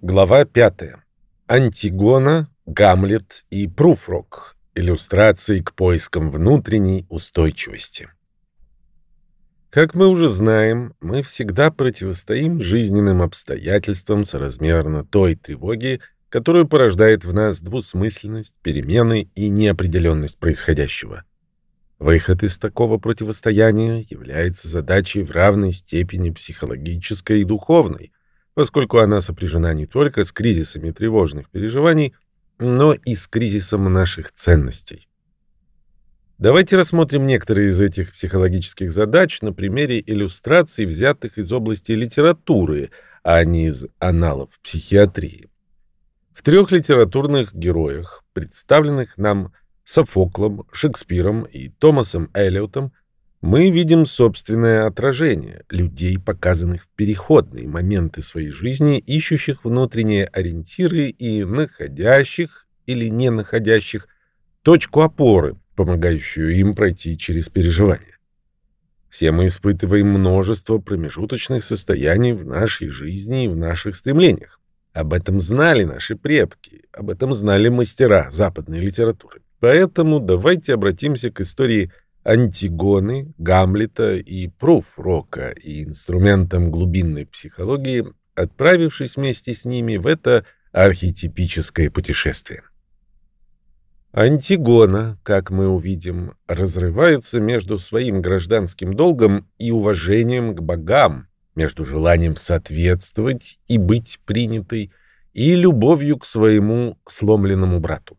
Глава 5. Антигона, Гамлет и Пруфрок. Иллюстрации к поискам внутренней устойчивости. Как мы уже знаем, мы всегда противостоим жизненным обстоятельствам соразмерно той тревоги, которую порождает в нас двусмысленность, перемены и неопределенность происходящего. Выход из такого противостояния является задачей в равной степени психологической и духовной, поскольку она сопряжена не только с кризисами тревожных переживаний, но и с кризисом наших ценностей. Давайте рассмотрим некоторые из этих психологических задач на примере иллюстраций, взятых из области литературы, а не из аналов психиатрии. В трех литературных героях, представленных нам Софоклом, Шекспиром и Томасом Эллиотом, мы видим собственное отражение людей, показанных в переходные моменты своей жизни, ищущих внутренние ориентиры и находящих или не находящих точку опоры, помогающую им пройти через переживания. Все мы испытываем множество промежуточных состояний в нашей жизни и в наших стремлениях. Об этом знали наши предки, об этом знали мастера западной литературы. Поэтому давайте обратимся к истории Антигоны, Гамлета и Пруфрока и инструментом глубинной психологии, отправившись вместе с ними в это архетипическое путешествие. Антигона, как мы увидим, разрывается между своим гражданским долгом и уважением к богам, между желанием соответствовать и быть принятой, и любовью к своему сломленному брату.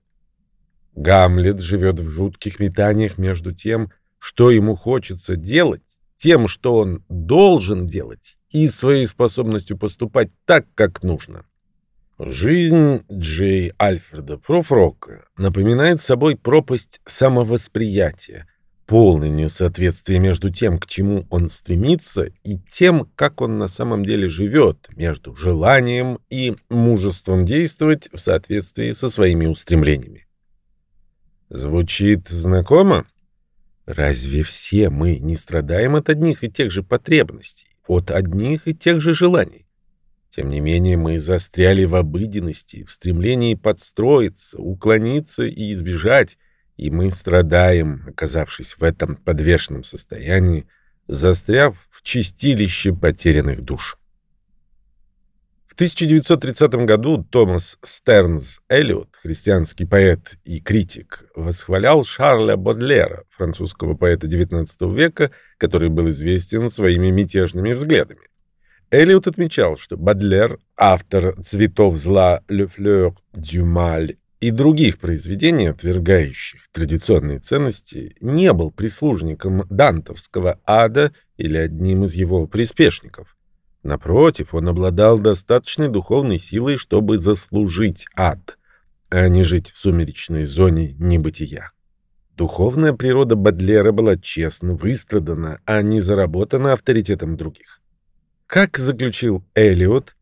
Гамлет живет в жутких метаниях между тем, что ему хочется делать, тем, что он должен делать, и своей способностью поступать так, как нужно. Жизнь Джей Альфреда Профрока напоминает собой пропасть самовосприятия, полное несоответствие между тем, к чему он стремится, и тем, как он на самом деле живет, между желанием и мужеством действовать в соответствии со своими устремлениями. Звучит знакомо? Разве все мы не страдаем от одних и тех же потребностей, от одних и тех же желаний? Тем не менее, мы застряли в обыденности, в стремлении подстроиться, уклониться и избежать, и мы страдаем, оказавшись в этом подвешенном состоянии, застряв в чистилище потерянных душ. 1930 году Томас Стернс Эллиот, христианский поэт и критик, восхвалял Шарля Бодлера, французского поэта XIX века, который был известен своими мятежными взглядами. Эллиот отмечал, что Бодлер, автор «Цветов зла» «Le fleur du mal» и других произведений, отвергающих традиционные ценности, не был прислужником дантовского ада или одним из его приспешников. Напротив, он обладал достаточной духовной силой, чтобы заслужить ад, а не жить в сумеречной зоне небытия. Духовная природа Бадлера была честно выстрадана, а не заработана авторитетом других. Как заключил Элиот,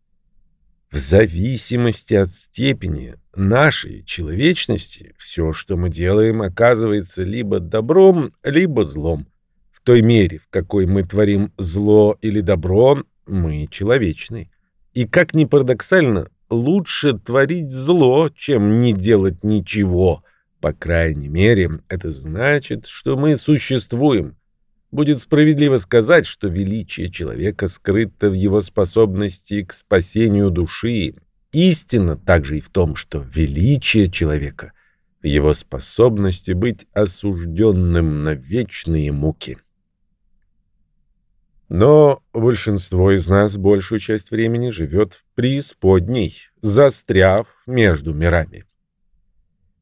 в зависимости от степени нашей человечности все, что мы делаем, оказывается либо добром, либо злом. В той мере, в какой мы творим зло или добро, мы человечны. И как ни парадоксально, лучше творить зло, чем не делать ничего. По крайней мере, это значит, что мы существуем. Будет справедливо сказать, что величие человека скрыто в его способности к спасению души. Истина также и в том, что величие человека в его способности быть осужденным на вечные муки. Но большинство из нас большую часть времени живет в преисподней, застряв между мирами.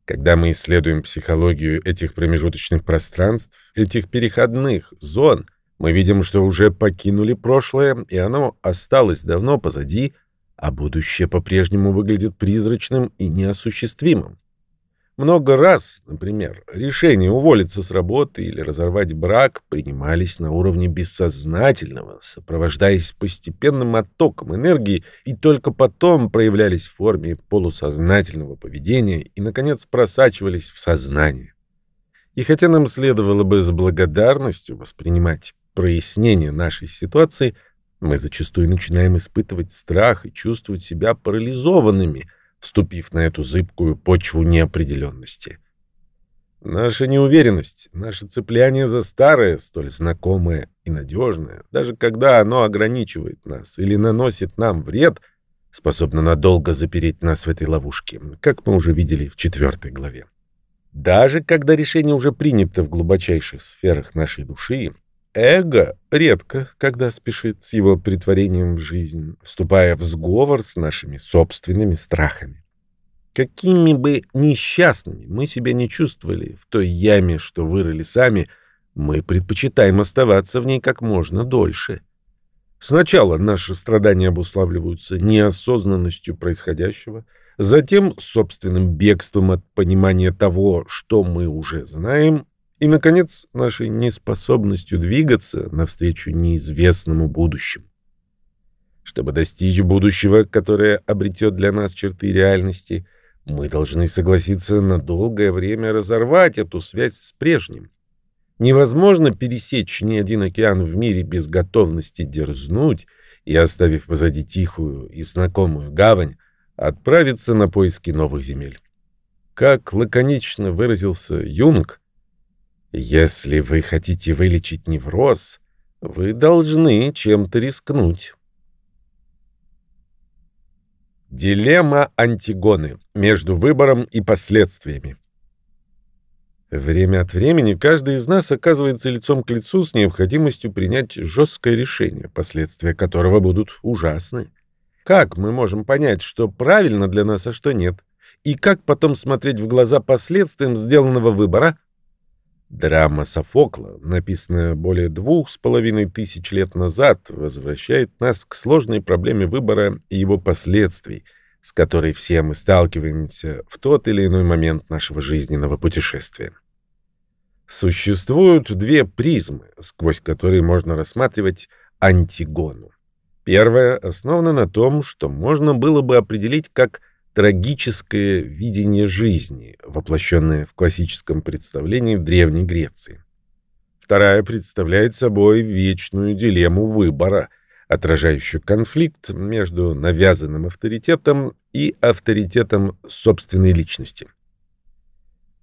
Когда мы исследуем психологию этих промежуточных пространств, этих переходных зон, мы видим, что уже покинули прошлое, и оно осталось давно позади, а будущее по-прежнему выглядит призрачным и неосуществимым. Много раз, например, решения уволиться с работы или разорвать брак принимались на уровне бессознательного, сопровождаясь постепенным оттоком энергии и только потом проявлялись в форме полусознательного поведения и, наконец, просачивались в сознание. И хотя нам следовало бы с благодарностью воспринимать прояснение нашей ситуации, Мы зачастую начинаем испытывать страх и чувствовать себя парализованными, вступив на эту зыбкую почву неопределенности. Наша неуверенность, наше цепляние за старое, столь знакомое и надежное, даже когда оно ограничивает нас или наносит нам вред, способно надолго запереть нас в этой ловушке, как мы уже видели в четвертой главе. Даже когда решение уже принято в глубочайших сферах нашей души, эго редко когда спешит с его притворением в жизнь, вступая в сговор с нашими собственными страхами. Какими бы несчастными мы себя не чувствовали в той яме, что вырыли сами, мы предпочитаем оставаться в ней как можно дольше. Сначала наши страдания обуславливаются неосознанностью происходящего, затем собственным бегством от понимания того, что мы уже знаем, и, наконец, нашей неспособностью двигаться навстречу неизвестному будущему. Чтобы достичь будущего, которое обретет для нас черты реальности, мы должны согласиться на долгое время разорвать эту связь с прежним. Невозможно пересечь ни один океан в мире без готовности дерзнуть и, оставив позади тихую и знакомую гавань, отправиться на поиски новых земель. Как лаконично выразился Юнг, «Если вы хотите вылечить невроз, вы должны чем-то рискнуть». Дилемма Антигоны между выбором и последствиями. Время от времени каждый из нас оказывается лицом к лицу с необходимостью принять жесткое решение, последствия которого будут ужасны. Как мы можем понять, что правильно для нас, а что нет? И как потом смотреть в глаза последствиям сделанного выбора? Драма Софокла, написанная более двух с половиной тысяч лет назад, возвращает нас к сложной проблеме выбора и его последствий, с которой все мы сталкиваемся в тот или иной момент нашего жизненного путешествия. Существуют две призмы, сквозь которые можно рассматривать Антигону. Первая основана на том, что можно было бы определить как – трагическое видение жизни, воплощенное в классическом представлении в Древней Греции. Вторая представляет собой вечную дилемму выбора, отражающую конфликт между навязанным авторитетом и авторитетом собственной личности.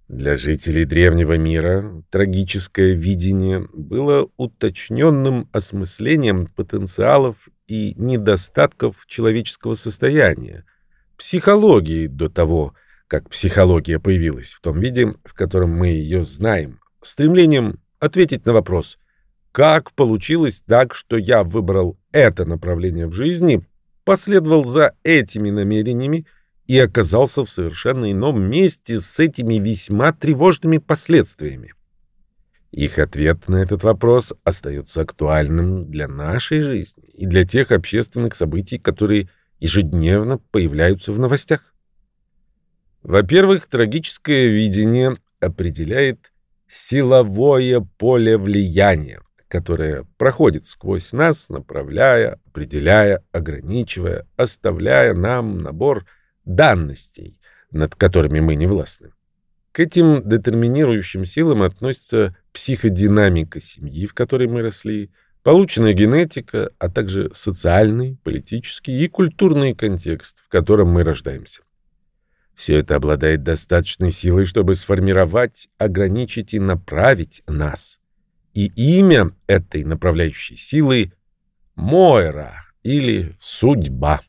Для жителей древнего мира трагическое видение было уточненным осмыслением потенциалов и недостатков человеческого состояния, психологии до того, как психология появилась в том виде, в котором мы ее знаем, стремлением ответить на вопрос «Как получилось так, что я выбрал это направление в жизни, последовал за этими намерениями и оказался в совершенно ином месте с этими весьма тревожными последствиями?» Их ответ на этот вопрос остается актуальным для нашей жизни и для тех общественных событий, которые – ежедневно появляются в новостях. Во-первых, трагическое видение определяет силовое поле влияния, которое проходит сквозь нас, направляя, определяя, ограничивая, оставляя нам набор данностей, над которыми мы не властны. К этим детерминирующим силам относится психодинамика семьи, в которой мы росли, полученная генетика, а также социальный, политический и культурный контекст, в котором мы рождаемся. Все это обладает достаточной силой, чтобы сформировать, ограничить и направить нас. И имя этой направляющей силы — Мойра или Судьба.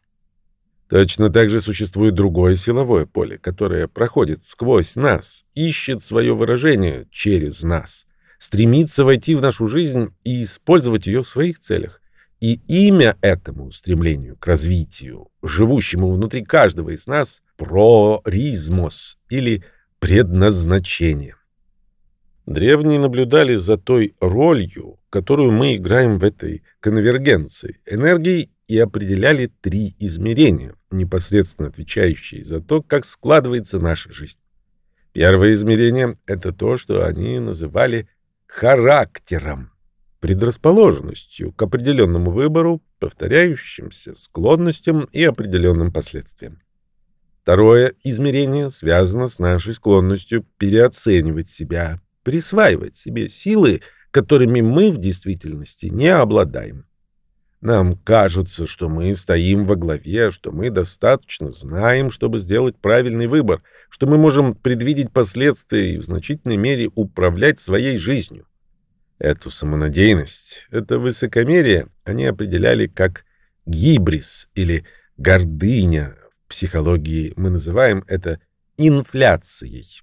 Точно так же существует другое силовое поле, которое проходит сквозь нас, ищет свое выражение через нас — стремится войти в нашу жизнь и использовать ее в своих целях. И имя этому стремлению к развитию, живущему внутри каждого из нас, проризмос или предназначение. Древние наблюдали за той ролью, которую мы играем в этой конвергенции энергии и определяли три измерения, непосредственно отвечающие за то, как складывается наша жизнь. Первое измерение — это то, что они называли характером, предрасположенностью к определенному выбору, повторяющимся склонностям и определенным последствиям. Второе измерение связано с нашей склонностью переоценивать себя, присваивать себе силы, которыми мы в действительности не обладаем. Нам кажется, что мы стоим во главе, что мы достаточно знаем, чтобы сделать правильный выбор, что мы можем предвидеть последствия и в значительной мере управлять своей жизнью. Эту самонадеянность, это высокомерие они определяли как гибрис или гордыня. В психологии мы называем это инфляцией.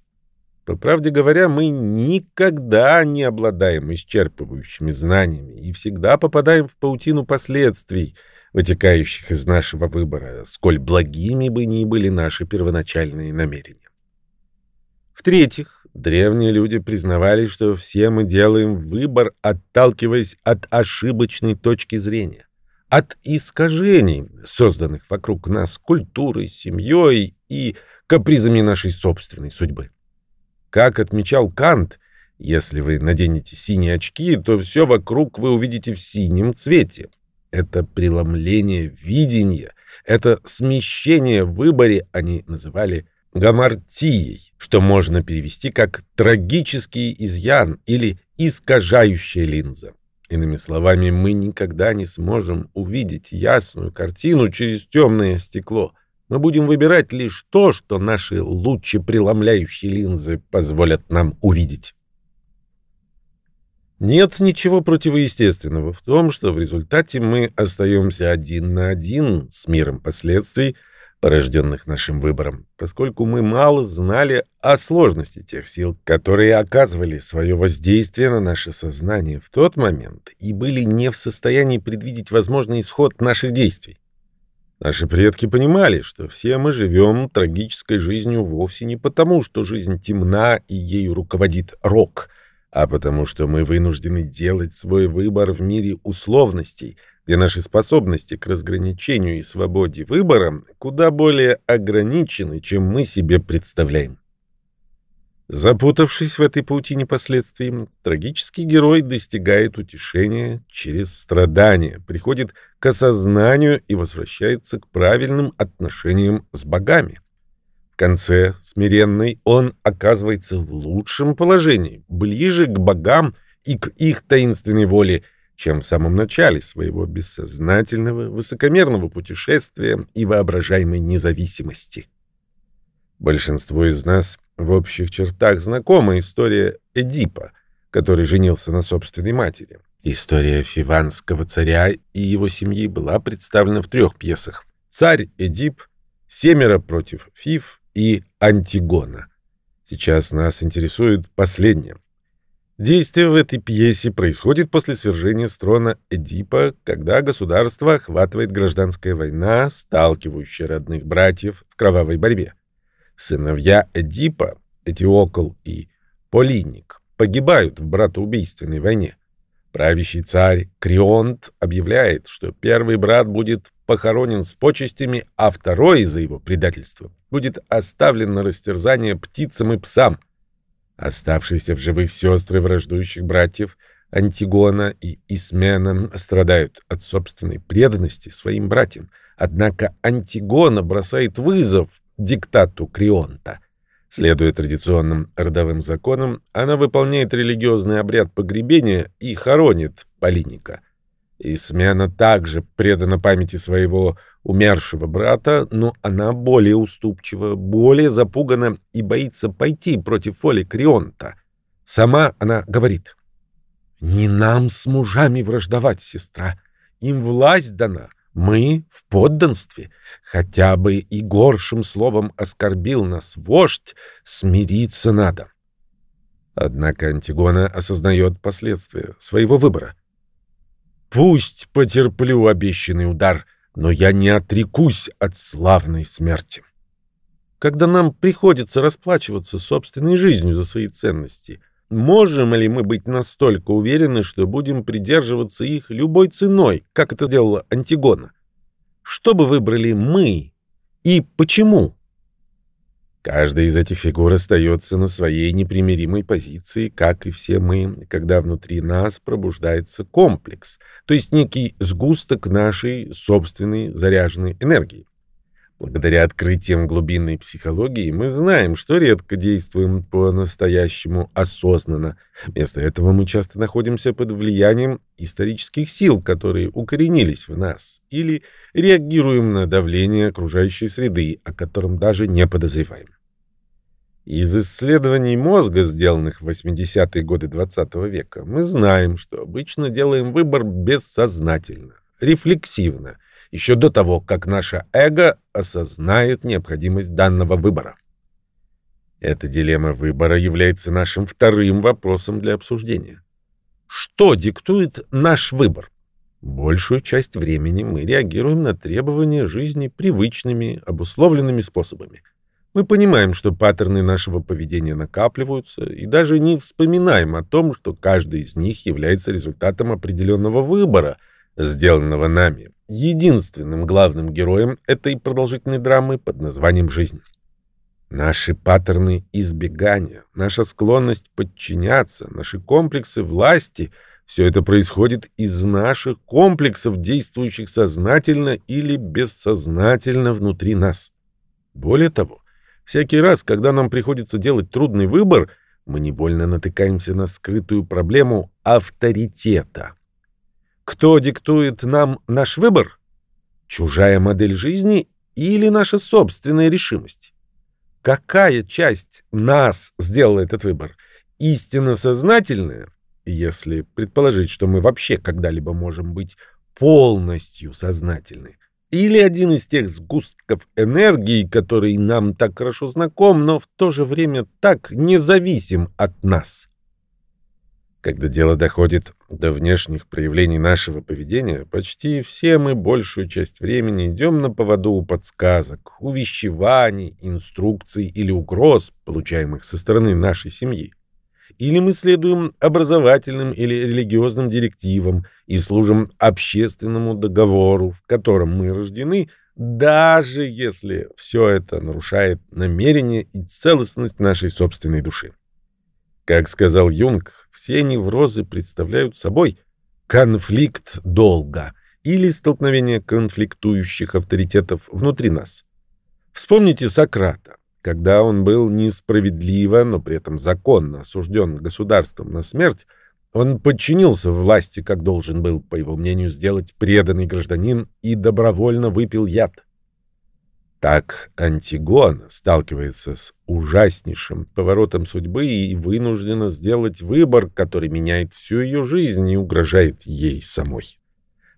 По правде говоря, мы никогда не обладаем исчерпывающими знаниями и всегда попадаем в паутину последствий, вытекающих из нашего выбора, сколь благими бы ни были наши первоначальные намерения. В-третьих, древние люди признавали, что все мы делаем выбор, отталкиваясь от ошибочной точки зрения, от искажений, созданных вокруг нас культурой, семьей и капризами нашей собственной судьбы. Как отмечал Кант, если вы наденете синие очки, то все вокруг вы увидите в синем цвете. Это преломление видения, это смещение в выборе они называли гамартией, что можно перевести как трагический изъян или искажающая линза. Иными словами, мы никогда не сможем увидеть ясную картину через темное стекло. Мы будем выбирать лишь то, что наши лучепреломляющие линзы позволят нам увидеть. Нет ничего противоестественного в том, что в результате мы остаемся один на один с миром последствий, порожденных нашим выбором, поскольку мы мало знали о сложности тех сил, которые оказывали свое воздействие на наше сознание в тот момент и были не в состоянии предвидеть возможный исход наших действий. Наши предки понимали, что все мы живем трагической жизнью вовсе не потому, что жизнь темна и ею руководит рок, а потому что мы вынуждены делать свой выбор в мире условностей, где наши способности к разграничению и свободе выбора куда более ограничены, чем мы себе представляем. Запутавшись в этой паутине последствий, трагический герой достигает утешения через страдания, приходит к осознанию и возвращается к правильным отношениям с богами. Конце, смиренный, он оказывается в лучшем положении, ближе к богам и к их таинственной воле, чем в самом начале своего бессознательного, высокомерного путешествия и воображаемой независимости. Большинство из нас в общих чертах знакома история Эдипа, который женился на собственной матери. История фиванского царя и его семьи была представлена в трех пьесах. «Царь Эдип», «Семеро против Фив» и «Антигона». Сейчас нас интересует последнее. Действие в этой пьесе происходит после свержения с трона Эдипа, когда государство охватывает гражданская война, сталкивающая родных братьев в кровавой борьбе. Сыновья Эдипа, Этиокл и Полиник, погибают в братоубийственной войне. Правящий царь Крионт объявляет, что первый брат будет похоронен с почестями, а второй из-за его предательства будет оставлен на растерзание птицам и псам. Оставшиеся в живых сестры враждующих братьев Антигона и Исмена страдают от собственной преданности своим братьям. Однако Антигона бросает вызов диктату Крионта. Следуя традиционным родовым законам, она выполняет религиозный обряд погребения и хоронит Полиника. И смена также предана памяти своего умершего брата, но она более уступчива, более запугана и боится пойти против воли Крионта. Сама она говорит, «Не нам с мужами враждовать, сестра, им власть дана». Мы в подданстве, хотя бы и горшим словом оскорбил нас вождь, смириться надо. Однако Антигона осознает последствия своего выбора. Пусть потерплю обещанный удар, но я не отрекусь от славной смерти. Когда нам приходится расплачиваться собственной жизнью за свои ценности — Можем ли мы быть настолько уверены, что будем придерживаться их любой ценой, как это сделала Антигона? Что бы выбрали мы и почему? Каждая из этих фигур остается на своей непримиримой позиции, как и все мы, когда внутри нас пробуждается комплекс, то есть некий сгусток нашей собственной заряженной энергии. Благодаря открытиям глубинной психологии мы знаем, что редко действуем по-настоящему осознанно. Вместо этого мы часто находимся под влиянием исторических сил, которые укоренились в нас, или реагируем на давление окружающей среды, о котором даже не подозреваем. Из исследований мозга, сделанных в 80-е годы XX -го века, мы знаем, что обычно делаем выбор бессознательно, рефлексивно – еще до того, как наше эго осознает необходимость данного выбора. Эта дилемма выбора является нашим вторым вопросом для обсуждения. Что диктует наш выбор? Большую часть времени мы реагируем на требования жизни привычными, обусловленными способами. Мы понимаем, что паттерны нашего поведения накапливаются, и даже не вспоминаем о том, что каждый из них является результатом определенного выбора, сделанного нами, единственным главным героем этой продолжительной драмы под названием «Жизнь». Наши паттерны избегания, наша склонность подчиняться, наши комплексы власти — все это происходит из наших комплексов, действующих сознательно или бессознательно внутри нас. Более того, всякий раз, когда нам приходится делать трудный выбор, мы невольно натыкаемся на скрытую проблему авторитета — кто диктует нам наш выбор? Чужая модель жизни или наша собственная решимость? Какая часть нас сделала этот выбор? Истинно сознательная, если предположить, что мы вообще когда-либо можем быть полностью сознательны, или один из тех сгустков энергии, который нам так хорошо знаком, но в то же время так независим от нас. Когда дело доходит до внешних проявлений нашего поведения, почти все мы большую часть времени идем на поводу у подсказок, увещеваний, инструкций или угроз, получаемых со стороны нашей семьи. Или мы следуем образовательным или религиозным директивам и служим общественному договору, в котором мы рождены, даже если все это нарушает намерение и целостность нашей собственной души. Как сказал Юнг, все неврозы представляют собой конфликт долга или столкновение конфликтующих авторитетов внутри нас. Вспомните Сократа. Когда он был несправедливо, но при этом законно осужден государством на смерть, он подчинился власти, как должен был, по его мнению, сделать преданный гражданин и добровольно выпил яд. Так Антигона сталкивается с ужаснейшим поворотом судьбы и вынуждена сделать выбор, который меняет всю ее жизнь и угрожает ей самой.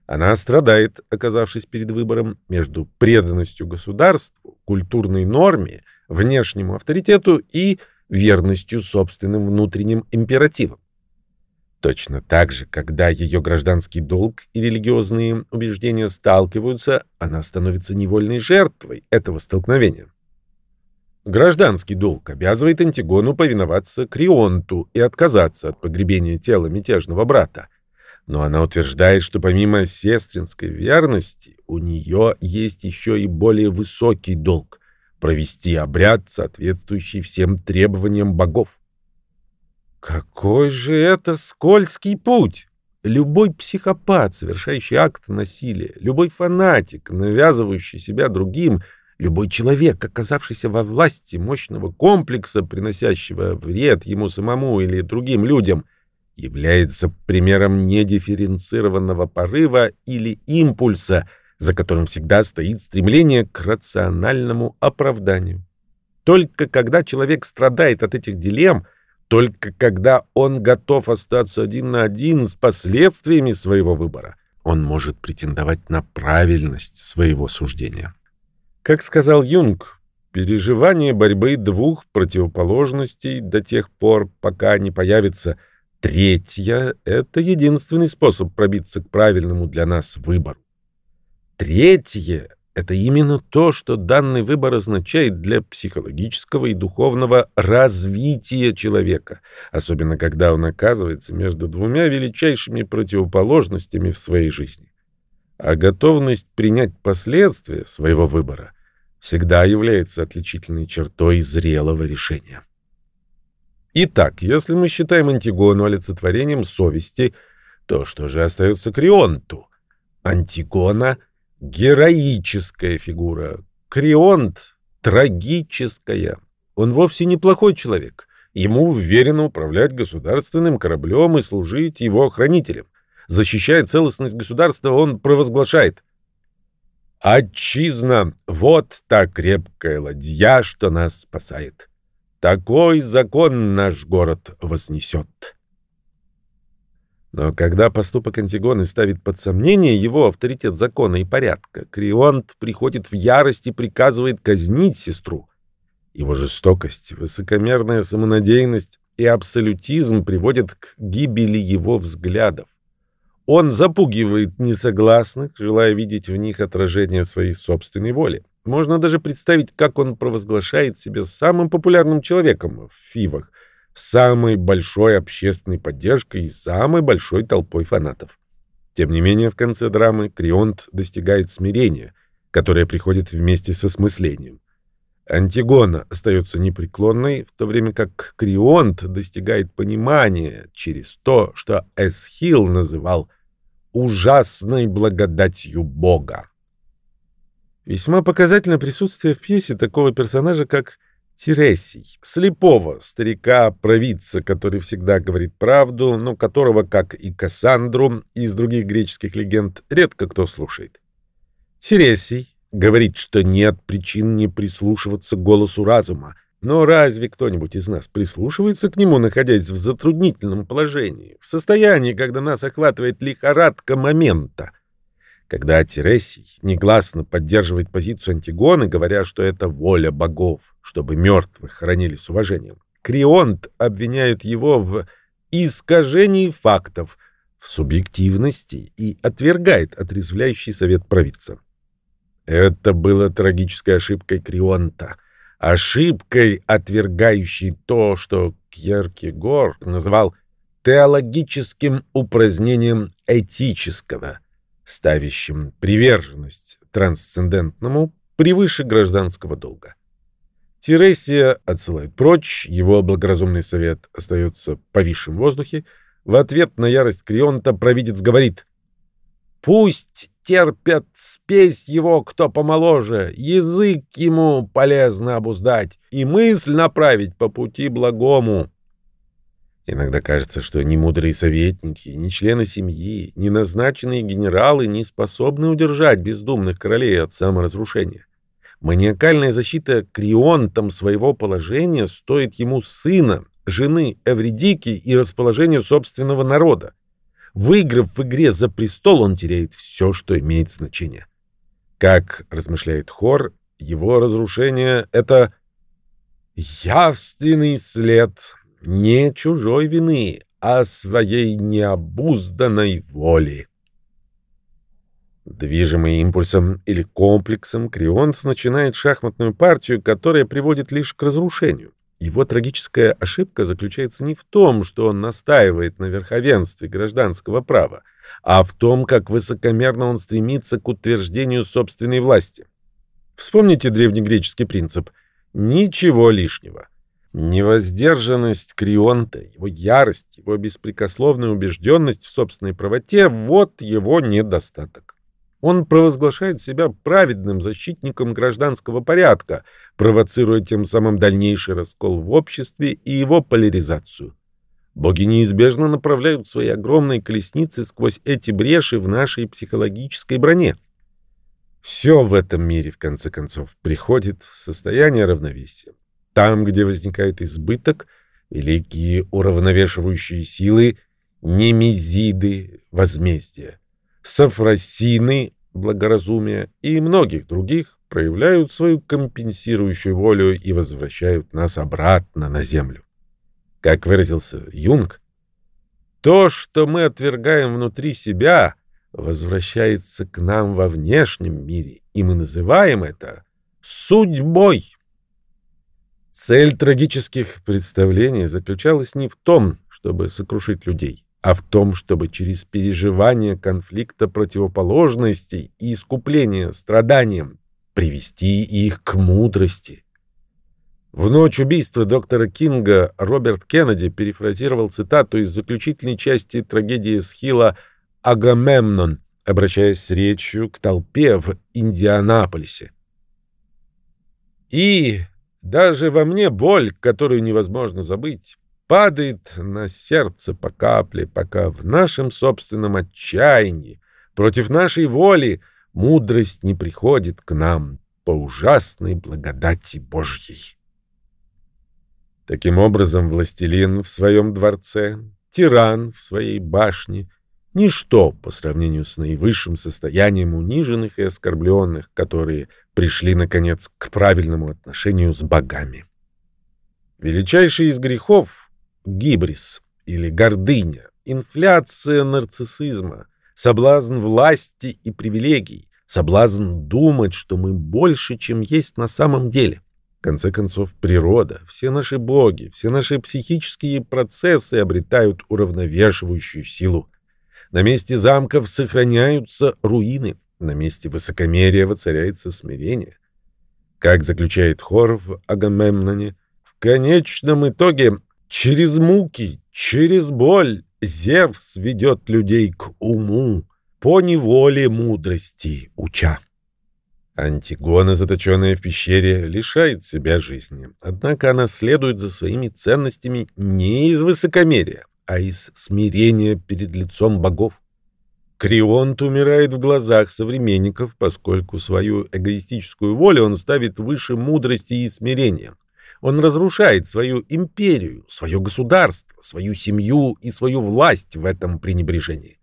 Она страдает, оказавшись перед выбором между преданностью государству, культурной норме, внешнему авторитету и верностью собственным внутренним императивам. Точно так же, когда ее гражданский долг и религиозные убеждения сталкиваются, она становится невольной жертвой этого столкновения. Гражданский долг обязывает Антигону повиноваться Крионту и отказаться от погребения тела мятежного брата. Но она утверждает, что помимо сестринской верности у нее есть еще и более высокий долг — провести обряд, соответствующий всем требованиям богов. Какой же это скользкий путь! Любой психопат, совершающий акт насилия, любой фанатик, навязывающий себя другим, любой человек, оказавшийся во власти мощного комплекса, приносящего вред ему самому или другим людям, является примером недифференцированного порыва или импульса, за которым всегда стоит стремление к рациональному оправданию. Только когда человек страдает от этих дилемм, только когда он готов остаться один на один с последствиями своего выбора, он может претендовать на правильность своего суждения. Как сказал Юнг, переживание борьбы двух противоположностей до тех пор, пока не появится третья, это единственный способ пробиться к правильному для нас выбору. Третье это именно то, что данный выбор означает для психологического и духовного развития человека, особенно когда он оказывается между двумя величайшими противоположностями в своей жизни. А готовность принять последствия своего выбора всегда является отличительной чертой зрелого решения. Итак, если мы считаем Антигону олицетворением совести, то что же остается Крионту? Антигона — героическая фигура. Крионт трагическая. Он вовсе неплохой человек. Ему уверенно управлять государственным кораблем и служить его охранителем. Защищая целостность государства, он провозглашает «Отчизна, вот та крепкая ладья, что нас спасает. Такой закон наш город вознесет». Но когда поступок Антигоны ставит под сомнение его авторитет закона и порядка, Крионт приходит в ярость и приказывает казнить сестру. Его жестокость, высокомерная самонадеянность и абсолютизм приводят к гибели его взглядов. Он запугивает несогласных, желая видеть в них отражение своей собственной воли. Можно даже представить, как он провозглашает себя самым популярным человеком в Фивах, самой большой общественной поддержкой и самой большой толпой фанатов. Тем не менее, в конце драмы Крионт достигает смирения, которое приходит вместе со смыслением. Антигона остается непреклонной, в то время как Крионт достигает понимания через то, что Эсхил называл «ужасной благодатью Бога». Весьма показательно присутствие в пьесе такого персонажа, как Тересий, слепого старика-провидца, который всегда говорит правду, но которого, как и Кассандру из других греческих легенд, редко кто слушает. Тересий говорит, что нет причин не прислушиваться голосу разума, но разве кто-нибудь из нас прислушивается к нему, находясь в затруднительном положении, в состоянии, когда нас охватывает лихорадка момента? Когда Тересий негласно поддерживает позицию Антигоны, говоря, что это воля богов, чтобы мертвых хранили с уважением. Крионт обвиняет его в искажении фактов, в субъективности и отвергает отрезвляющий совет провидца. Это было трагической ошибкой Крионта, ошибкой, отвергающей то, что Кьеркегор называл теологическим упразднением этического, ставящим приверженность трансцендентному превыше гражданского долга. Тересия отсылает прочь, его благоразумный совет остается повисшим в воздухе. В ответ на ярость Крионта провидец говорит «Пусть терпят спесь его, кто помоложе, язык ему полезно обуздать и мысль направить по пути благому». Иногда кажется, что ни мудрые советники, ни члены семьи, ни назначенные генералы не способны удержать бездумных королей от саморазрушения. Маниакальная защита крионтом своего положения стоит ему сына, жены Эвридики и расположения собственного народа. Выиграв в игре за престол, он теряет все, что имеет значение. Как размышляет Хор, его разрушение — это явственный след не чужой вины, а своей необузданной воли. Движимый импульсом или комплексом, Крионт начинает шахматную партию, которая приводит лишь к разрушению. Его трагическая ошибка заключается не в том, что он настаивает на верховенстве гражданского права, а в том, как высокомерно он стремится к утверждению собственной власти. Вспомните древнегреческий принцип «ничего лишнего». Невоздержанность Крионта, его ярость, его беспрекословная убежденность в собственной правоте — вот его недостаток. Он провозглашает себя праведным защитником гражданского порядка, провоцируя тем самым дальнейший раскол в обществе и его поляризацию. Боги неизбежно направляют свои огромные колесницы сквозь эти бреши в нашей психологической броне. Все в этом мире, в конце концов, приходит в состояние равновесия. Там, где возникает избыток, великие уравновешивающие силы, немезиды, возмездия, сафросины, благоразумия и многих других проявляют свою компенсирующую волю и возвращают нас обратно на землю. Как выразился Юнг, то, что мы отвергаем внутри себя, возвращается к нам во внешнем мире, и мы называем это судьбой. Цель трагических представлений заключалась не в том, чтобы сокрушить людей, а в том, чтобы через переживание конфликта противоположностей и искупление страданием привести их к мудрости. В ночь убийства доктора Кинга Роберт Кеннеди перефразировал цитату из заключительной части трагедии Схила «Агамемнон», обращаясь с речью к толпе в Индианаполисе. И даже во мне боль, которую невозможно забыть, падает на сердце по капле, пока в нашем собственном отчаянии, против нашей воли, мудрость не приходит к нам по ужасной благодати Божьей. Таким образом, властелин в своем дворце, тиран в своей башне — ничто по сравнению с наивысшим состоянием униженных и оскорбленных, которые пришли, наконец, к правильному отношению с богами. Величайший из грехов — гибрис или гордыня, инфляция нарциссизма, соблазн власти и привилегий, соблазн думать, что мы больше, чем есть на самом деле конце концов, природа, все наши боги, все наши психические процессы обретают уравновешивающую силу. На месте замков сохраняются руины, на месте высокомерия воцаряется смирение. Как заключает Хор в Агамемноне, в конечном итоге через муки, через боль Зевс ведет людей к уму, по неволе мудрости уча. Антигона, заточенная в пещере, лишает себя жизни. Однако она следует за своими ценностями не из высокомерия, а из смирения перед лицом богов. Крионт умирает в глазах современников, поскольку свою эгоистическую волю он ставит выше мудрости и смирения. Он разрушает свою империю, свое государство, свою семью и свою власть в этом пренебрежении.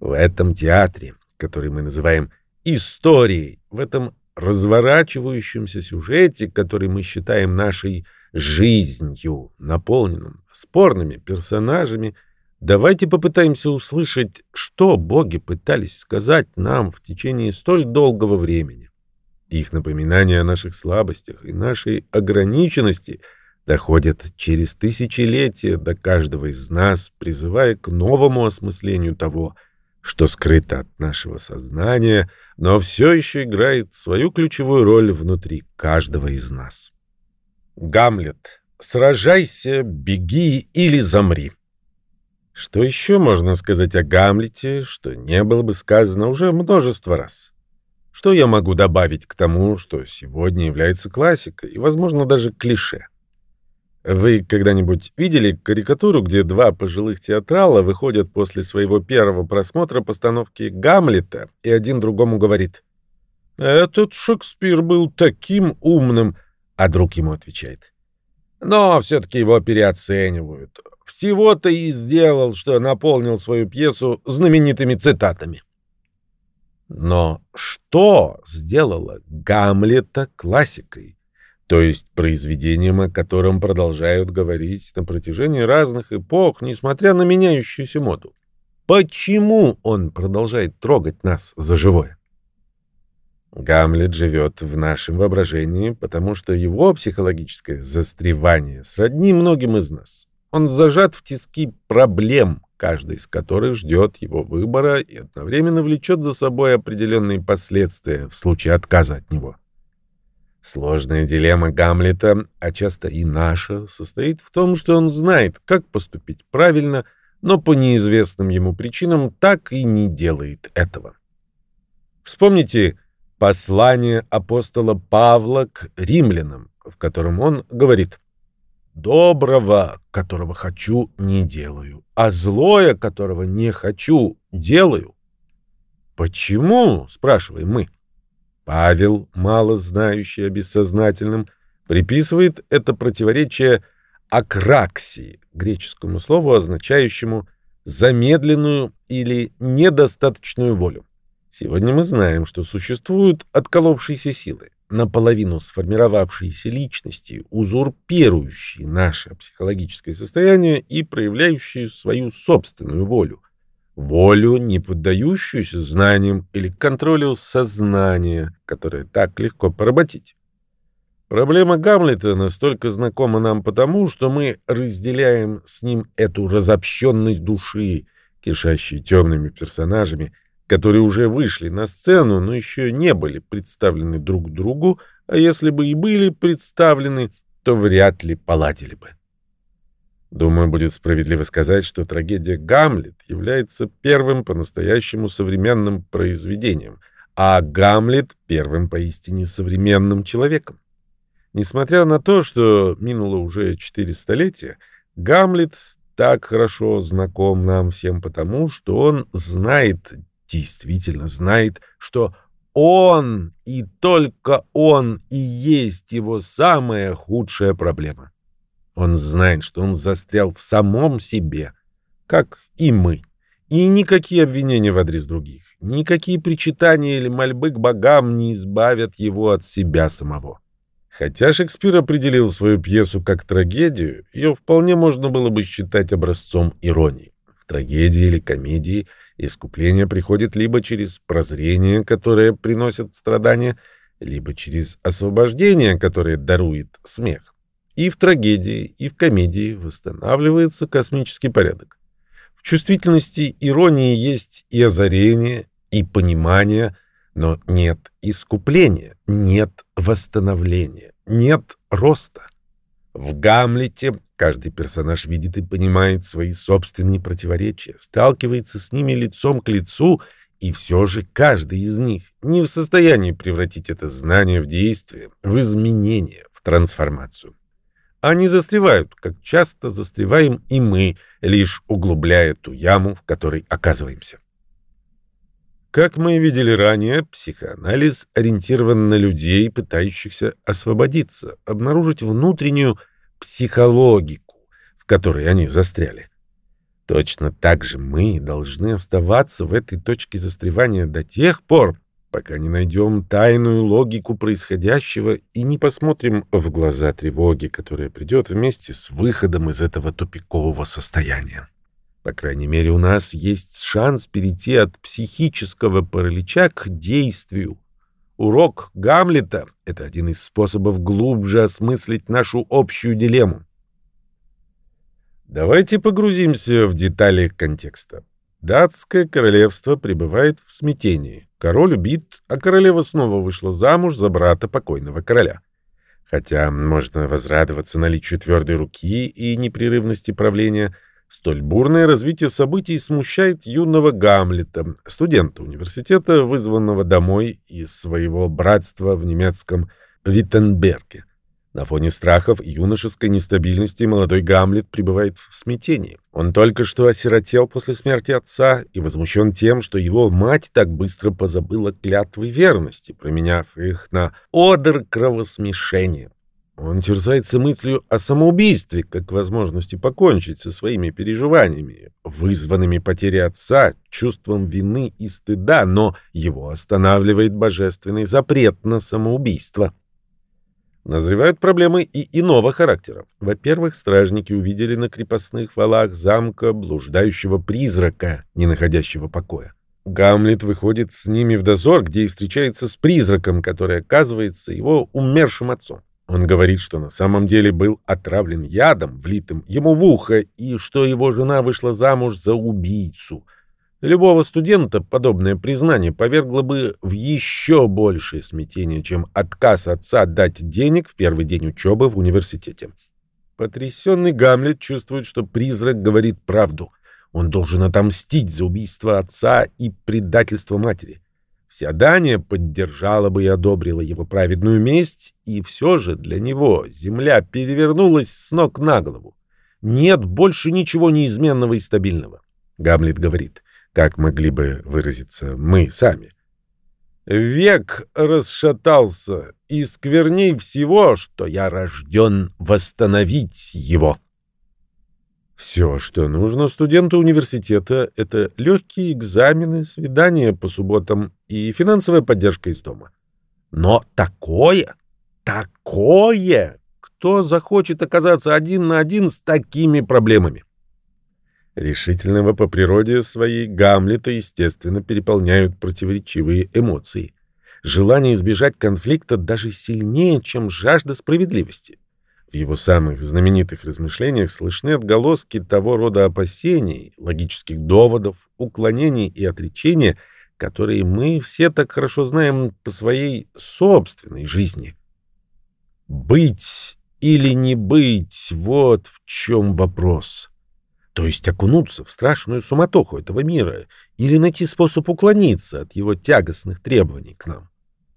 В этом театре, который мы называем историей, в этом разворачивающемся сюжете, который мы считаем нашей жизнью, наполненным спорными персонажами, давайте попытаемся услышать, что боги пытались сказать нам в течение столь долгого времени. Их напоминания о наших слабостях и нашей ограниченности доходят через тысячелетия до каждого из нас, призывая к новому осмыслению того, что скрыто от нашего сознания, но все еще играет свою ключевую роль внутри каждого из нас. Гамлет. Сражайся, беги или замри. Что еще можно сказать о Гамлете, что не было бы сказано уже множество раз? Что я могу добавить к тому, что сегодня является классикой и, возможно, даже клише? Вы когда-нибудь видели карикатуру, где два пожилых театрала выходят после своего первого просмотра постановки «Гамлета» и один другому говорит «Этот Шекспир был таким умным», а друг ему отвечает «Но все-таки его переоценивают. Всего-то и сделал, что наполнил свою пьесу знаменитыми цитатами». Но что сделало Гамлета классикой? то есть произведением, о котором продолжают говорить на протяжении разных эпох, несмотря на меняющуюся моду. Почему он продолжает трогать нас за живое? Гамлет живет в нашем воображении, потому что его психологическое застревание сродни многим из нас. Он зажат в тиски проблем, каждый из которых ждет его выбора и одновременно влечет за собой определенные последствия в случае отказа от него. Сложная дилемма Гамлета, а часто и наша, состоит в том, что он знает, как поступить правильно, но по неизвестным ему причинам так и не делает этого. Вспомните послание апостола Павла к римлянам, в котором он говорит «Доброго, которого хочу, не делаю, а злое, которого не хочу, делаю». «Почему?» — спрашиваем мы. Павел, мало знающий о бессознательном, приписывает это противоречие акраксии, греческому слову, означающему замедленную или недостаточную волю. Сегодня мы знаем, что существуют отколовшиеся силы, наполовину сформировавшиеся личности, узурпирующие наше психологическое состояние и проявляющие свою собственную волю – волю, не поддающуюся знаниям или контролю сознания, которое так легко поработить. Проблема Гамлета настолько знакома нам потому, что мы разделяем с ним эту разобщенность души, кишащей темными персонажами, которые уже вышли на сцену, но еще не были представлены друг другу, а если бы и были представлены, то вряд ли поладили бы. Думаю, будет справедливо сказать, что трагедия «Гамлет» является первым по-настоящему современным произведением, а Гамлет — первым поистине современным человеком. Несмотря на то, что минуло уже четыре столетия, Гамлет так хорошо знаком нам всем потому, что он знает, действительно знает, что он и только он и есть его самая худшая проблема. Он знает, что он застрял в самом себе, как и мы. И никакие обвинения в адрес других, никакие причитания или мольбы к богам не избавят его от себя самого. Хотя Шекспир определил свою пьесу как трагедию, ее вполне можно было бы считать образцом иронии. В трагедии или комедии искупление приходит либо через прозрение, которое приносит страдания, либо через освобождение, которое дарует смех. И в трагедии, и в комедии восстанавливается космический порядок. В чувствительности иронии есть и озарение, и понимание, но нет искупления, нет восстановления, нет роста. В Гамлете каждый персонаж видит и понимает свои собственные противоречия, сталкивается с ними лицом к лицу, и все же каждый из них не в состоянии превратить это знание в действие, в изменение, в трансформацию. Они застревают, как часто застреваем и мы, лишь углубляя ту яму, в которой оказываемся. Как мы видели ранее, психоанализ ориентирован на людей, пытающихся освободиться, обнаружить внутреннюю психологику, в которой они застряли. Точно так же мы должны оставаться в этой точке застревания до тех пор, пока не найдем тайную логику происходящего и не посмотрим в глаза тревоги, которая придет вместе с выходом из этого тупикового состояния. По крайней мере, у нас есть шанс перейти от психического паралича к действию. Урок Гамлета — это один из способов глубже осмыслить нашу общую дилемму. Давайте погрузимся в детали контекста. Датское королевство пребывает в смятении. Король убит, а королева снова вышла замуж за брата покойного короля. Хотя можно возрадоваться наличию твердой руки и непрерывности правления, столь бурное развитие событий смущает юного Гамлета, студента университета, вызванного домой из своего братства в немецком Виттенберге. На фоне страхов и юношеской нестабильности молодой Гамлет пребывает в смятении. Он только что осиротел после смерти отца и возмущен тем, что его мать так быстро позабыла клятвы верности, променяв их на одер кровосмешения. Он терзается мыслью о самоубийстве, как возможности покончить со своими переживаниями, вызванными потерей отца, чувством вины и стыда, но его останавливает божественный запрет на самоубийство. Назревают проблемы и иного характера. Во-первых, стражники увидели на крепостных валах замка блуждающего призрака, не находящего покоя. Гамлет выходит с ними в дозор, где и встречается с призраком, который оказывается его умершим отцом. Он говорит, что на самом деле был отравлен ядом, влитым ему в ухо, и что его жена вышла замуж за убийцу — Любого студента подобное признание повергло бы в еще большее смятение, чем отказ отца дать денег в первый день учебы в университете. Потрясенный Гамлет чувствует, что призрак говорит правду. Он должен отомстить за убийство отца и предательство матери. Вся Дания поддержала бы и одобрила его праведную месть, и все же для него земля перевернулась с ног на голову. Нет больше ничего неизменного и стабильного. Гамлет говорит — как могли бы выразиться мы сами. Век расшатался, и скверней всего, что я рожден восстановить его. Все, что нужно студенту университета, это легкие экзамены, свидания по субботам и финансовая поддержка из дома. Но такое, такое, кто захочет оказаться один на один с такими проблемами? Решительного по природе своей Гамлета, естественно, переполняют противоречивые эмоции. Желание избежать конфликта даже сильнее, чем жажда справедливости. В его самых знаменитых размышлениях слышны отголоски того рода опасений, логических доводов, уклонений и отречения, которые мы все так хорошо знаем по своей собственной жизни. Быть или не быть — вот в чем вопрос то есть окунуться в страшную суматоху этого мира или найти способ уклониться от его тягостных требований к нам.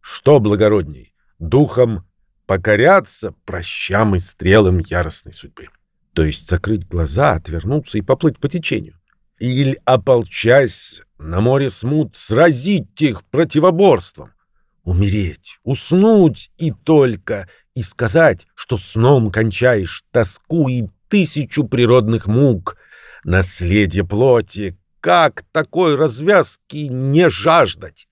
Что благородней, духом покоряться прощам и стрелам яростной судьбы. То есть закрыть глаза, отвернуться и поплыть по течению. Или, ополчась на море смут, сразить их противоборством. Умереть, уснуть и только, и сказать, что сном кончаешь тоску и тысячу природных мук, наследие плоти, как такой развязки не жаждать?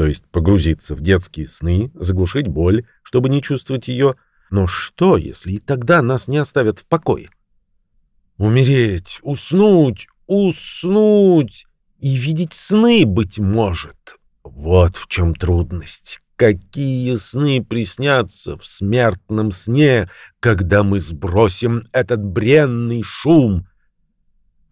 То есть погрузиться в детские сны, заглушить боль, чтобы не чувствовать ее. Но что, если и тогда нас не оставят в покое? Умереть, уснуть, уснуть и видеть сны, быть может. Вот в чем трудность. Какие сны приснятся в смертном сне, когда мы сбросим этот бренный шум?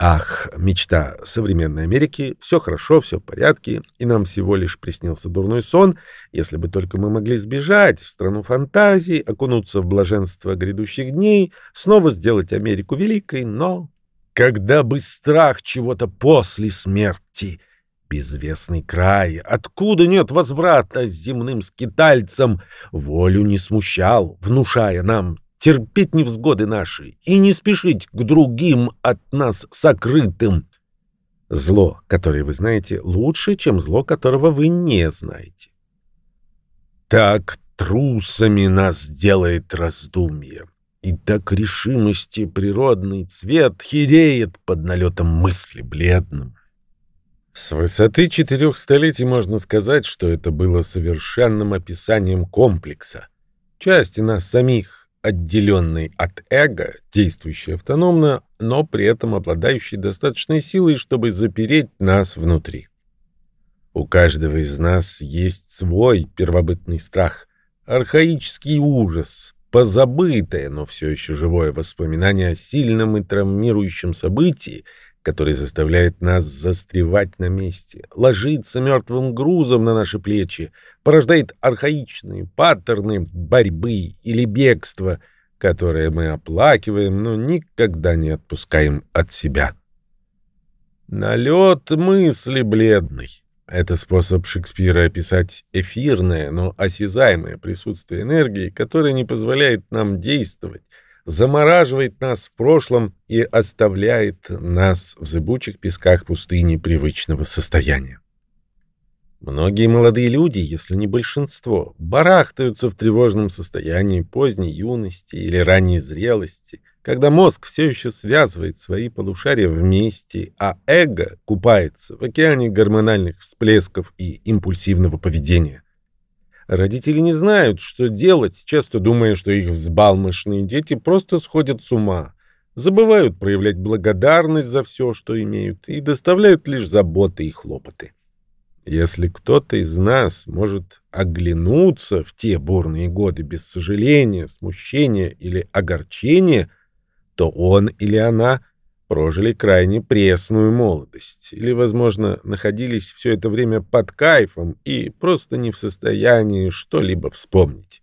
Ах, мечта современной Америки, все хорошо, все в порядке, и нам всего лишь приснился дурной сон, если бы только мы могли сбежать в страну фантазий, окунуться в блаженство грядущих дней, снова сделать Америку великой, но... Когда бы страх чего-то после смерти, безвестный край, откуда нет возврата земным скитальцам, волю не смущал, внушая нам терпеть невзгоды наши и не спешить к другим от нас сокрытым. Зло, которое вы знаете, лучше, чем зло, которого вы не знаете. Так трусами нас делает раздумье, и так решимости природный цвет хереет под налетом мысли бледным. С высоты четырех столетий можно сказать, что это было совершенным описанием комплекса. Части нас самих, отделенный от эго, действующий автономно, но при этом обладающий достаточной силой, чтобы запереть нас внутри. У каждого из нас есть свой первобытный страх, архаический ужас, позабытое, но все еще живое воспоминание о сильном и травмирующем событии, который заставляет нас застревать на месте, ложиться мертвым грузом на наши плечи, порождает архаичные паттерны борьбы или бегства, которые мы оплакиваем, но никогда не отпускаем от себя. Налет мысли бледный. Это способ Шекспира описать эфирное, но осязаемое присутствие энергии, которое не позволяет нам действовать, замораживает нас в прошлом и оставляет нас в зыбучих песках пустыни привычного состояния. Многие молодые люди, если не большинство, барахтаются в тревожном состоянии поздней юности или ранней зрелости, когда мозг все еще связывает свои полушария вместе, а эго купается в океане гормональных всплесков и импульсивного поведения. Родители не знают, что делать, часто думая, что их взбалмошные дети просто сходят с ума, забывают проявлять благодарность за все, что имеют, и доставляют лишь заботы и хлопоты. Если кто-то из нас может оглянуться в те бурные годы без сожаления, смущения или огорчения, то он или она прожили крайне пресную молодость или, возможно, находились все это время под кайфом и просто не в состоянии что-либо вспомнить.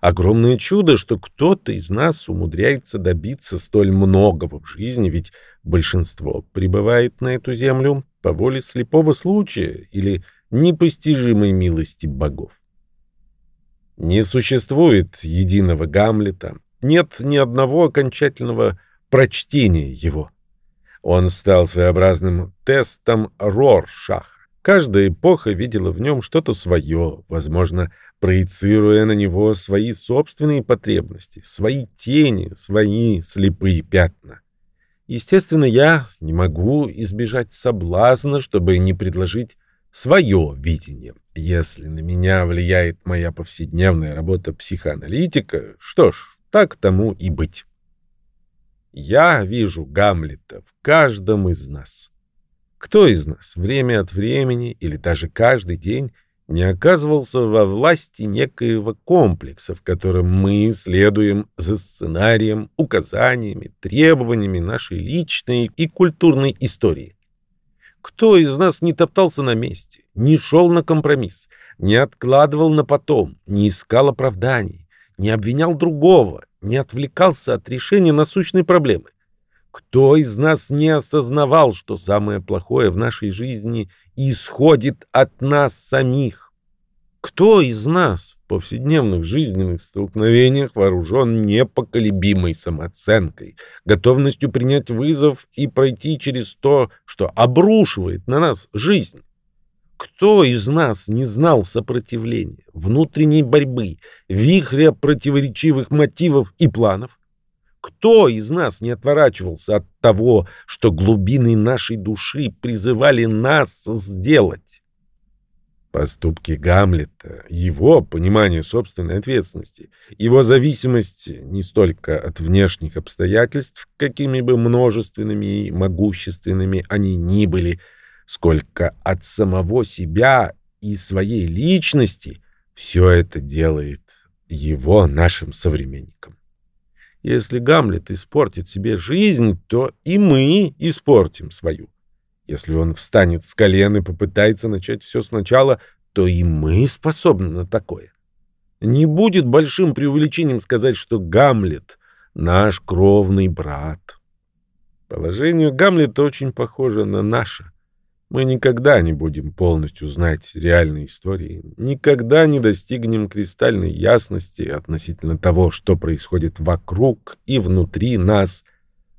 Огромное чудо, что кто-то из нас умудряется добиться столь многого в жизни, ведь большинство прибывает на эту землю по воле слепого случая или непостижимой милости богов. Не существует единого Гамлета, нет ни одного окончательного прочтения его. Он стал своеобразным тестом Роршаха. Каждая эпоха видела в нем что-то свое, возможно, проецируя на него свои собственные потребности, свои тени, свои слепые пятна. Естественно, я не могу избежать соблазна, чтобы не предложить свое видение. Если на меня влияет моя повседневная работа психоаналитика, что ж, так тому и быть. Я вижу Гамлета в каждом из нас. Кто из нас время от времени или даже каждый день не оказывался во власти некоего комплекса, в котором мы следуем за сценарием, указаниями, требованиями нашей личной и культурной истории? Кто из нас не топтался на месте, не шел на компромисс, не откладывал на потом, не искал оправданий, не обвинял другого, не отвлекался от решения насущной проблемы. Кто из нас не осознавал, что самое плохое в нашей жизни исходит от нас самих? Кто из нас в повседневных жизненных столкновениях вооружен непоколебимой самооценкой, готовностью принять вызов и пройти через то, что обрушивает на нас жизнь? Кто из нас не знал сопротивления, внутренней борьбы, вихря противоречивых мотивов и планов? Кто из нас не отворачивался от того, что глубины нашей души призывали нас сделать? Поступки Гамлета, его понимание собственной ответственности, его зависимость не столько от внешних обстоятельств, какими бы множественными и могущественными они ни были, сколько от самого себя и своей личности, все это делает его нашим современником. Если Гамлет испортит себе жизнь, то и мы испортим свою. Если он встанет с колен и попытается начать все сначала, то и мы способны на такое. Не будет большим преувеличением сказать, что Гамлет — наш кровный брат. Положение Гамлета очень похоже на наше. Мы никогда не будем полностью знать реальной истории, никогда не достигнем кристальной ясности относительно того, что происходит вокруг и внутри нас —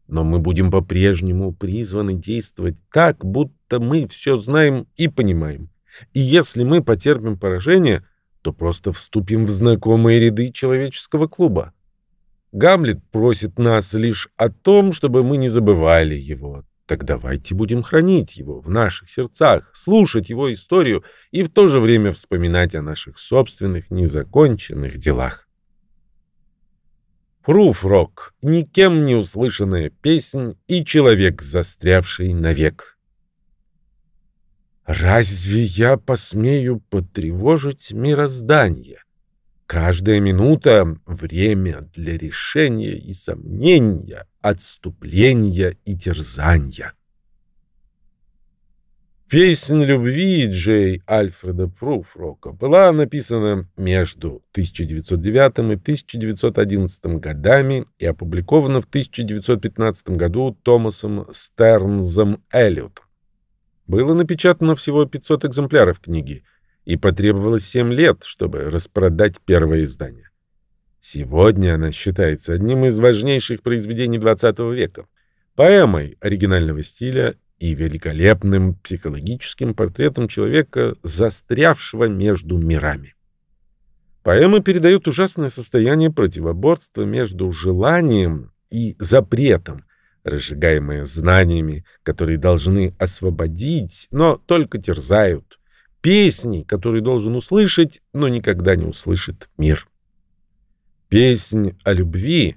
но мы будем по-прежнему призваны действовать так, будто мы все знаем и понимаем. И если мы потерпим поражение, то просто вступим в знакомые ряды человеческого клуба. Гамлет просит нас лишь о том, чтобы мы не забывали его. Так давайте будем хранить его в наших сердцах, слушать его историю и в то же время вспоминать о наших собственных незаконченных делах. Пруфрок, никем не услышанная песнь и человек, застрявший навек. Разве я посмею потревожить мироздание? Каждая минута — время для решения и сомнения, отступления и терзания. Песнь любви Джей Альфреда Пруфрока была написана между 1909 и 1911 годами и опубликована в 1915 году Томасом Стернзом Эллиотом. Было напечатано всего 500 экземпляров книги, и потребовалось 7 лет, чтобы распродать первое издание. Сегодня она считается одним из важнейших произведений XX века, поэмой оригинального стиля и великолепным психологическим портретом человека, застрявшего между мирами. Поэма передает ужасное состояние противоборства между желанием и запретом, разжигаемое знаниями, которые должны освободить, но только терзают, песни, которые должен услышать, но никогда не услышит мир. Песнь о любви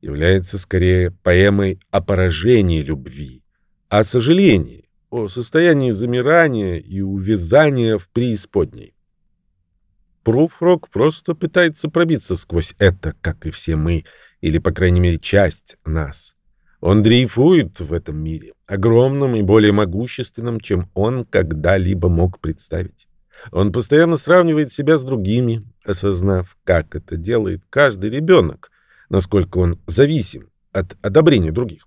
является скорее поэмой о поражении любви, о сожалении, о состоянии замирания и увязания в преисподней. Пруфрок просто пытается пробиться сквозь это, как и все мы, или, по крайней мере, часть нас. Он дрейфует в этом мире, огромном и более могущественном, чем он когда-либо мог представить. Он постоянно сравнивает себя с другими, осознав, как это делает каждый ребенок, насколько он зависим от одобрения других.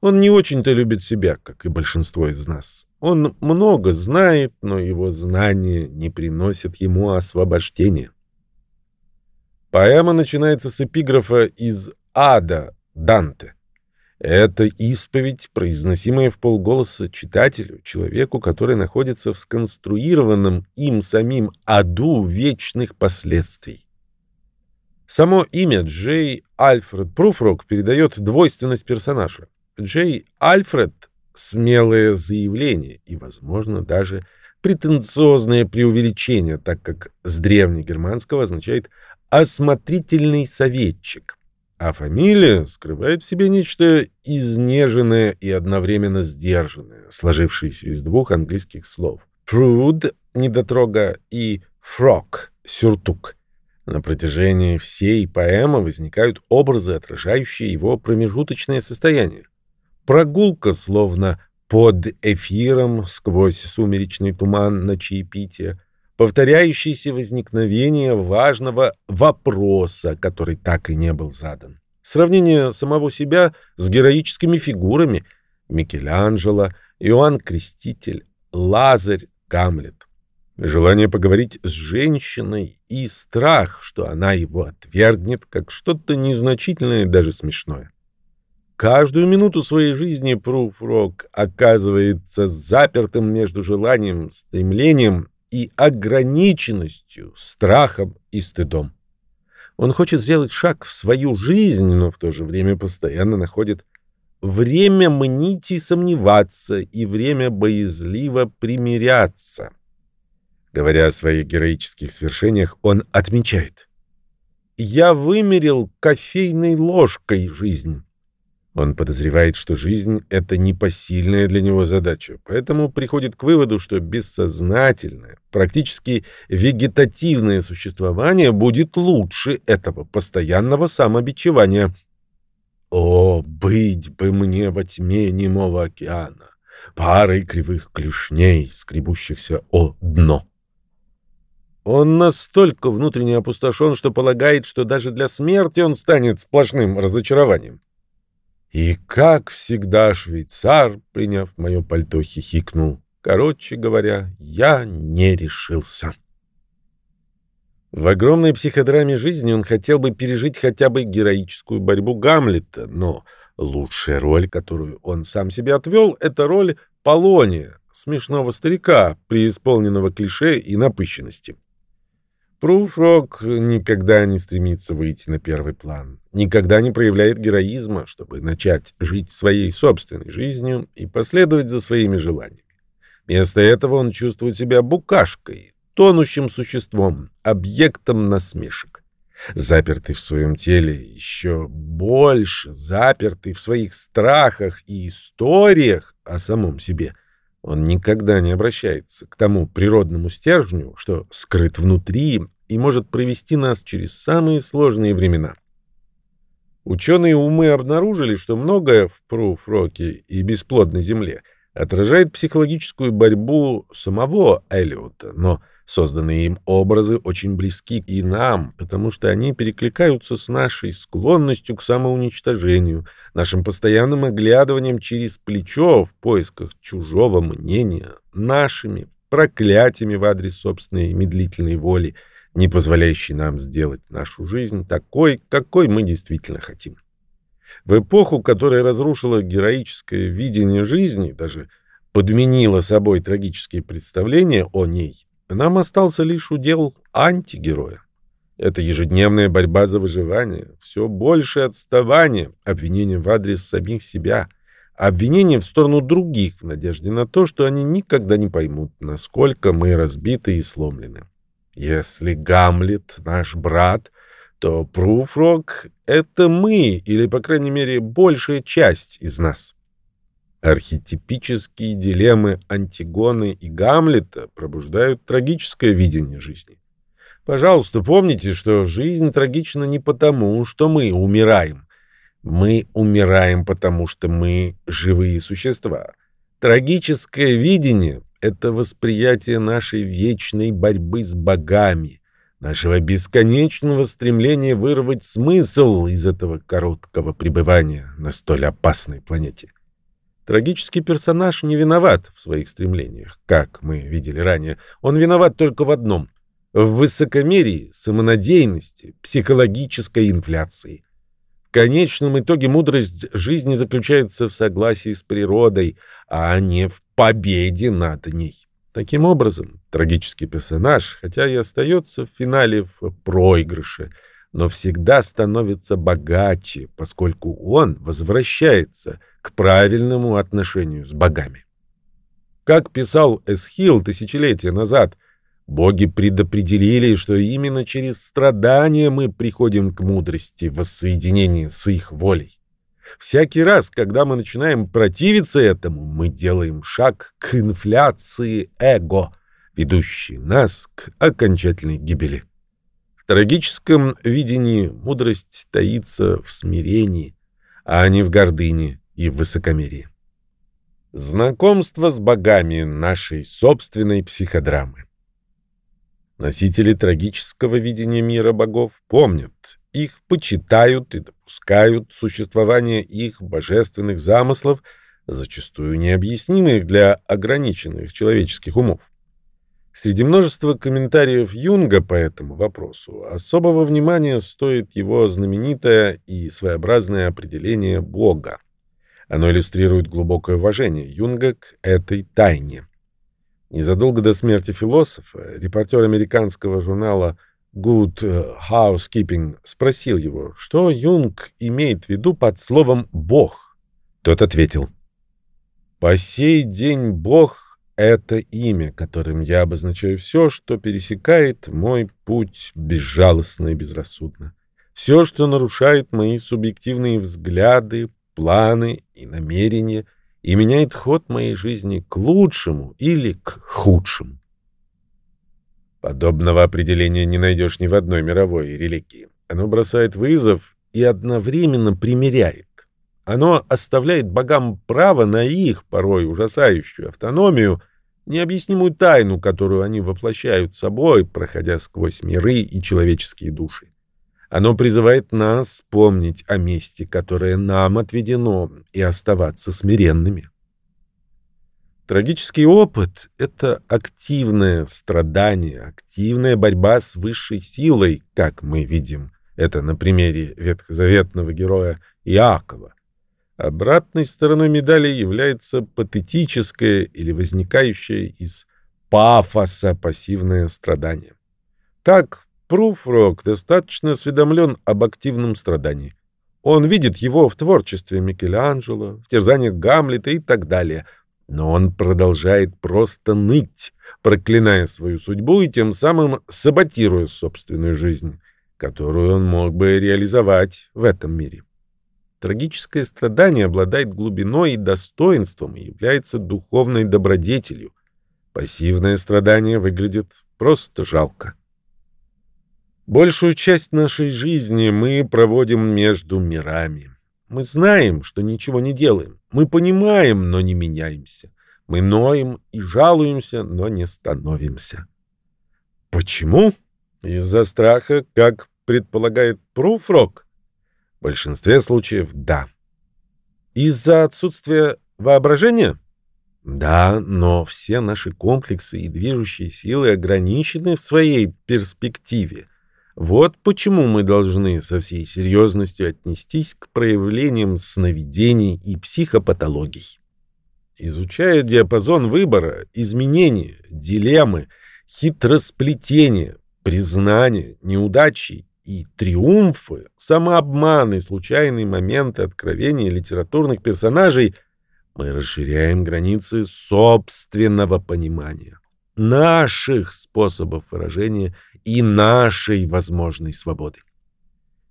Он не очень-то любит себя, как и большинство из нас. Он много знает, но его знания не приносят ему освобождения. Поэма начинается с эпиграфа из «Ада» Данте. Это исповедь, произносимая в полголоса читателю, человеку, который находится в сконструированном им самим аду вечных последствий. Само имя Джей Альфред Пруфрок передает двойственность персонажа. Джей Альфред — смелое заявление и, возможно, даже претенциозное преувеличение, так как с древнегерманского означает «осмотрительный советчик», а фамилия скрывает в себе нечто изнеженное и одновременно сдержанное, сложившееся из двух английских слов «prude» — недотрога и «frock» — сюртук. На протяжении всей поэмы возникают образы, отражающие его промежуточное состояние. Прогулка, словно под эфиром сквозь сумеречный туман на чаепитие, повторяющееся возникновение важного вопроса, который так и не был задан. Сравнение самого себя с героическими фигурами Микеланджело, Иоанн Креститель, Лазарь, Гамлет. Желание поговорить с женщиной и страх, что она его отвергнет, как что-то незначительное и даже смешное. Каждую минуту своей жизни Пруфрок оказывается запертым между желанием, стремлением и ограниченностью, страхом и стыдом. Он хочет сделать шаг в свою жизнь, но в то же время постоянно находит время мнить и сомневаться и время боязливо примиряться. Говоря о своих героических свершениях, он отмечает. «Я вымерил кофейной ложкой жизнь». Он подозревает, что жизнь — это непосильная для него задача, поэтому приходит к выводу, что бессознательное, практически вегетативное существование будет лучше этого постоянного самобичевания. «О, быть бы мне во тьме немого океана, парой кривых клешней, скребущихся о дно!» Он настолько внутренне опустошен, что полагает, что даже для смерти он станет сплошным разочарованием. И, как всегда, швейцар, приняв мое пальто, хихикнул. Короче говоря, я не решился. В огромной психодраме жизни он хотел бы пережить хотя бы героическую борьбу Гамлета, но лучшая роль, которую он сам себе отвел, это роль Полония, смешного старика, преисполненного клише и напыщенности. Пруфрок никогда не стремится выйти на первый план, никогда не проявляет героизма, чтобы начать жить своей собственной жизнью и последовать за своими желаниями. Вместо этого он чувствует себя букашкой, тонущим существом, объектом насмешек. Запертый в своем теле, еще больше запертый в своих страхах и историях о самом себе – он никогда не обращается к тому природному стержню, что скрыт внутри и может провести нас через самые сложные времена. Ученые умы обнаружили, что многое в Пруфроке и бесплодной Земле отражает психологическую борьбу самого Эллиота, но Созданные им образы очень близки и нам, потому что они перекликаются с нашей склонностью к самоуничтожению, нашим постоянным оглядыванием через плечо в поисках чужого мнения, нашими проклятиями в адрес собственной медлительной воли, не позволяющей нам сделать нашу жизнь такой, какой мы действительно хотим. В эпоху, которая разрушила героическое видение жизни, даже подменила собой трагические представления о ней, нам остался лишь удел антигероя. Это ежедневная борьба за выживание, все большее отставание, обвинение в адрес самих себя, обвинение в сторону других в надежде на то, что они никогда не поймут, насколько мы разбиты и сломлены. Если Гамлет наш брат, то Пруфрок — это мы, или, по крайней мере, большая часть из нас. Архетипические дилеммы Антигоны и Гамлета пробуждают трагическое видение жизни. Пожалуйста, помните, что жизнь трагична не потому, что мы умираем. Мы умираем, потому что мы живые существа. Трагическое видение — это восприятие нашей вечной борьбы с богами, нашего бесконечного стремления вырвать смысл из этого короткого пребывания на столь опасной планете. Трагический персонаж не виноват в своих стремлениях, как мы видели ранее. Он виноват только в одном — в высокомерии, самонадеянности, психологической инфляции. В конечном итоге мудрость жизни заключается в согласии с природой, а не в победе над ней. Таким образом, трагический персонаж, хотя и остается в финале в проигрыше, но всегда становится богаче, поскольку он возвращается — к правильному отношению с богами. Как писал Эсхил тысячелетия назад, боги предопределили, что именно через страдания мы приходим к мудрости воссоединения с их волей. Всякий раз, когда мы начинаем противиться этому, мы делаем шаг к инфляции эго, ведущей нас к окончательной гибели. Трагическом видении мудрость таится в смирении, а не в гордыне и высокомерии. Знакомство с богами нашей собственной психодрамы. Носители трагического видения мира богов помнят, их почитают и допускают существование их божественных замыслов, зачастую необъяснимых для ограниченных человеческих умов. Среди множества комментариев Юнга по этому вопросу особого внимания стоит его знаменитое и своеобразное определение Бога. Оно иллюстрирует глубокое уважение Юнга к этой тайне. Незадолго до смерти философа репортер американского журнала Good Housekeeping спросил его, что Юнг имеет в виду под словом «бог». Тот ответил, «По сей день бог это имя, которым я обозначаю все, что пересекает мой путь безжалостно и безрассудно. Все, что нарушает мои субъективные взгляды, планы и намерения и меняет ход моей жизни к лучшему или к худшему. Подобного определения не найдешь ни в одной мировой религии. Оно бросает вызов и одновременно примиряет. Оно оставляет богам право на их, порой ужасающую автономию, необъяснимую тайну, которую они воплощают собой, проходя сквозь миры и человеческие души. Оно призывает нас помнить о месте, которое нам отведено, и оставаться смиренными. Трагический опыт — это активное страдание, активная борьба с высшей силой, как мы видим это на примере ветхозаветного героя Иакова. Обратной стороной медали является патетическое или возникающее из пафоса пассивное страдание. Так, Пруфрок достаточно осведомлен об активном страдании. Он видит его в творчестве Микеланджело, в терзаниях Гамлета и так далее. Но он продолжает просто ныть, проклиная свою судьбу и тем самым саботируя собственную жизнь, которую он мог бы реализовать в этом мире. Трагическое страдание обладает глубиной и достоинством и является духовной добродетелью. Пассивное страдание выглядит просто жалко. Большую часть нашей жизни мы проводим между мирами. Мы знаем, что ничего не делаем. Мы понимаем, но не меняемся. Мы ноем и жалуемся, но не становимся. Почему? Из-за страха, как предполагает Пруфрок? В большинстве случаев – да. Из-за отсутствия воображения? Да, но все наши комплексы и движущие силы ограничены в своей перспективе. Вот почему мы должны со всей серьезностью отнестись к проявлениям сновидений и психопатологий. Изучая диапазон выбора, изменения, дилеммы, хитросплетения, признания, неудачи и триумфы, самообманы, случайные моменты откровения литературных персонажей, мы расширяем границы собственного понимания, наших способов выражения и нашей возможной свободы.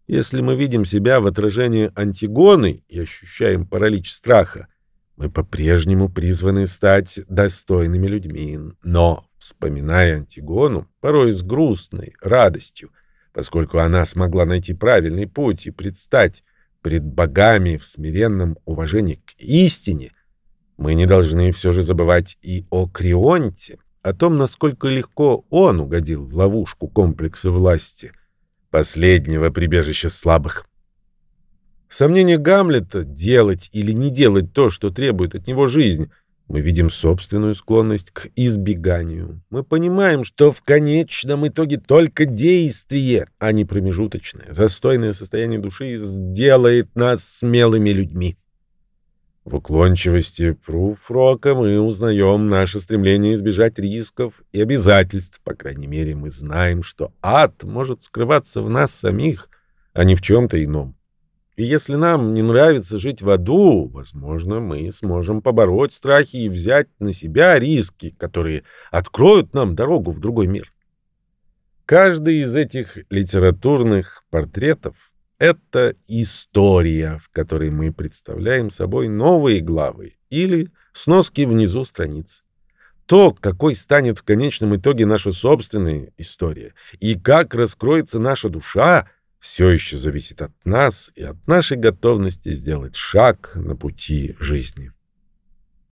Если мы видим себя в отражении Антигоны и ощущаем паралич страха, мы по-прежнему призваны стать достойными людьми, но, вспоминая Антигону, порой с грустной радостью, поскольку она смогла найти правильный путь и предстать пред богами в смиренном уважении к истине, мы не должны все же забывать и о Крионте, о том, насколько легко он угодил в ловушку комплекса власти, последнего прибежища слабых. Сомнение Гамлета делать или не делать то, что требует от него жизнь — мы видим собственную склонность к избеганию. Мы понимаем, что в конечном итоге только действие, а не промежуточное, застойное состояние души сделает нас смелыми людьми. В уклончивости Пруфрока мы узнаем наше стремление избежать рисков и обязательств. По крайней мере, мы знаем, что ад может скрываться в нас самих, а не в чем-то ином. И если нам не нравится жить в аду, возможно, мы сможем побороть страхи и взять на себя риски, которые откроют нам дорогу в другой мир. Каждый из этих литературных портретов — это история, в которой мы представляем собой новые главы или сноски внизу страниц. То, какой станет в конечном итоге наша собственная история и как раскроется наша душа — все еще зависит от нас и от нашей готовности сделать шаг на пути жизни.